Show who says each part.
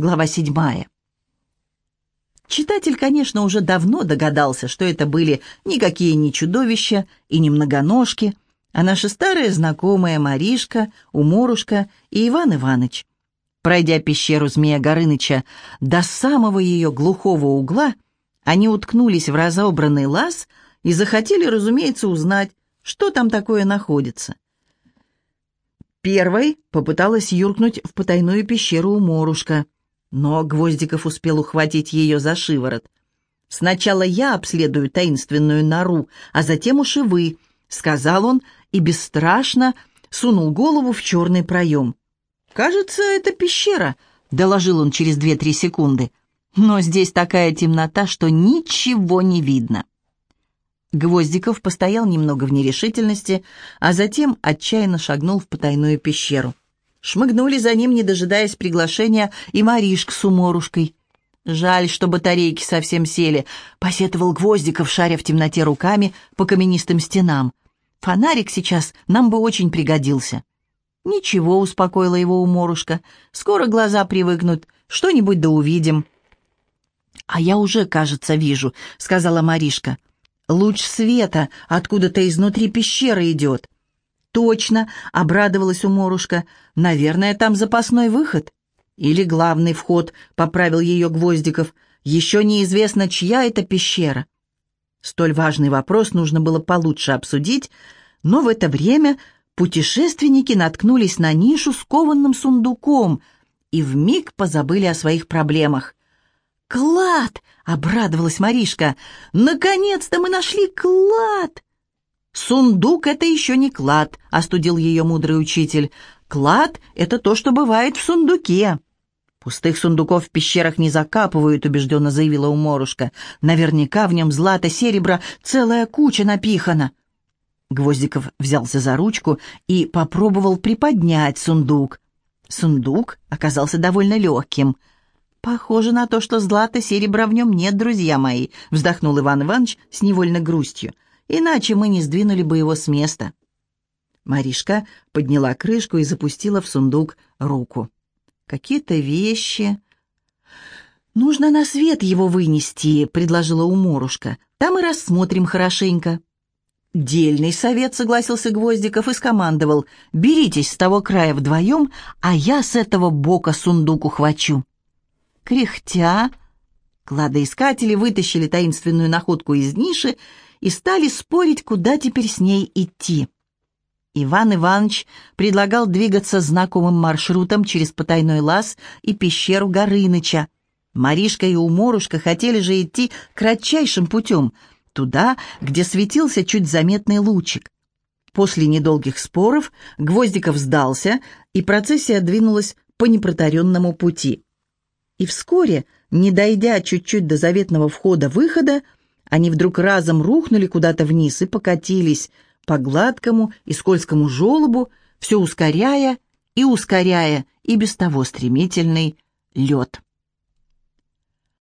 Speaker 1: глава седьмая. Читатель, конечно, уже давно догадался, что это были никакие не чудовища и не многоножки, а наши старые знакомые Маришка, Уморушка и Иван Иваныч. Пройдя пещеру Змея Горыныча до самого ее глухого угла, они уткнулись в разобранный лаз и захотели, разумеется, узнать, что там такое находится. Первой попыталась юркнуть в потайную пещеру Уморушка — но Гвоздиков успел ухватить ее за шиворот. «Сначала я обследую таинственную нору, а затем уж и вы», — сказал он и бесстрашно сунул голову в черный проем. «Кажется, это пещера», — доложил он через две-три секунды. «Но здесь такая темнота, что ничего не видно». Гвоздиков постоял немного в нерешительности, а затем отчаянно шагнул в потайную пещеру. Шмыгнули за ним, не дожидаясь приглашения, и Маришка с уморушкой. «Жаль, что батарейки совсем сели», — посетовал Гвоздиков, шаря в темноте руками по каменистым стенам. «Фонарик сейчас нам бы очень пригодился». «Ничего», — успокоила его уморушка, — «скоро глаза привыкнут, что-нибудь да увидим». «А я уже, кажется, вижу», — сказала Маришка. «Луч света откуда-то изнутри пещеры идет». «Точно!» — обрадовалась уморушка. «Наверное, там запасной выход». «Или главный вход», — поправил ее Гвоздиков. «Еще неизвестно, чья это пещера». Столь важный вопрос нужно было получше обсудить, но в это время путешественники наткнулись на нишу с кованным сундуком и вмиг позабыли о своих проблемах. «Клад!» — обрадовалась Маришка. «Наконец-то мы нашли клад!» «Сундук — это еще не клад», — остудил ее мудрый учитель. «Клад — это то, что бывает в сундуке». «Пустых сундуков в пещерах не закапывают», — убежденно заявила уморушка. «Наверняка в нем злато, серебро, целая куча напихана». Гвоздиков взялся за ручку и попробовал приподнять сундук. Сундук оказался довольно легким. «Похоже на то, что злата, серебра в нем нет, друзья мои», — вздохнул Иван Иванович с невольной грустью иначе мы не сдвинули бы его с места». Маришка подняла крышку и запустила в сундук руку. «Какие-то вещи...» «Нужно на свет его вынести», — предложила уморушка. «Там и рассмотрим хорошенько». «Дельный совет», — согласился Гвоздиков и скомандовал. «Беритесь с того края вдвоем, а я с этого бока сундук ухвачу». Кряхтя, кладоискатели вытащили таинственную находку из ниши и стали спорить, куда теперь с ней идти. Иван Иванович предлагал двигаться знакомым маршрутом через потайной лаз и пещеру Горыныча. Маришка и Уморушка хотели же идти кратчайшим путем, туда, где светился чуть заметный лучик. После недолгих споров Гвоздиков сдался, и процессия двинулась по непротаренному пути. И вскоре, не дойдя чуть-чуть до заветного входа-выхода, они вдруг разом рухнули куда-то вниз и покатились по гладкому и скользкому желобу, все ускоряя и ускоряя и без того стремительный лед.